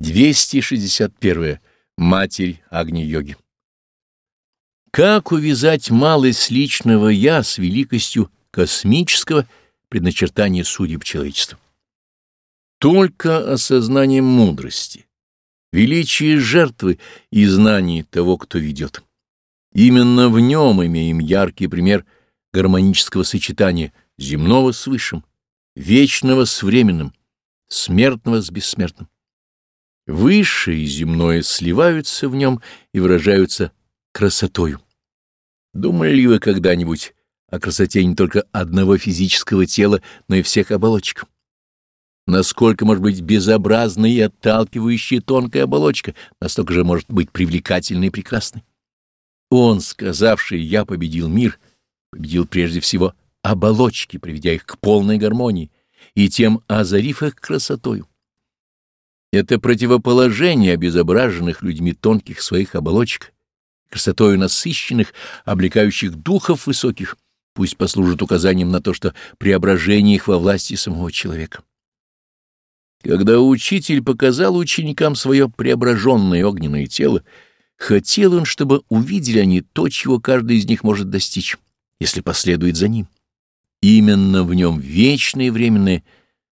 261. Матерь Агни-йоги. Как увязать малость личного «я» с великостью космического предначертания судеб человечества? Только осознанием мудрости, величия жертвы и знаний того, кто ведет. Именно в нем имеем яркий пример гармонического сочетания земного с высшим, вечного с временным, смертного с бессмертным. Высшее и земное сливаются в нем и выражаются красотою. Думали ли вы когда-нибудь о красоте не только одного физического тела, но и всех оболочек? Насколько может быть безобразной и отталкивающая тонкая оболочка, настолько же может быть привлекательной и прекрасной. Он, сказавший «я победил мир», победил прежде всего оболочки, приведя их к полной гармонии, и тем озарив их красотою. Это противоположение обезображенных людьми тонких своих оболочек, красотою насыщенных, облекающих духов высоких, пусть послужит указанием на то, что преображение их во власти самого человека. Когда учитель показал ученикам свое преображенное огненное тело, хотел он, чтобы увидели они то, чего каждый из них может достичь, если последует за ним. Именно в нем вечное и временное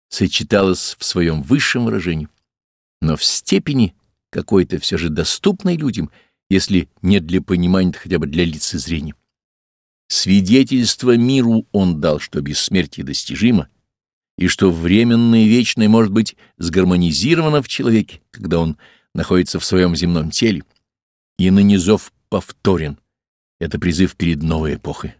сочеталось в своем высшем выражении но в степени какой-то все же доступной людям, если не для понимания, то хотя бы для лицезрения. Свидетельство миру он дал, что бессмертие достижимо, и что временное и вечное может быть сгармонизировано в человеке, когда он находится в своем земном теле, и на низов повторен. Это призыв перед новой эпохой.